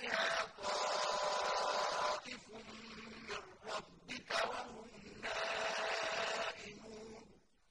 فيها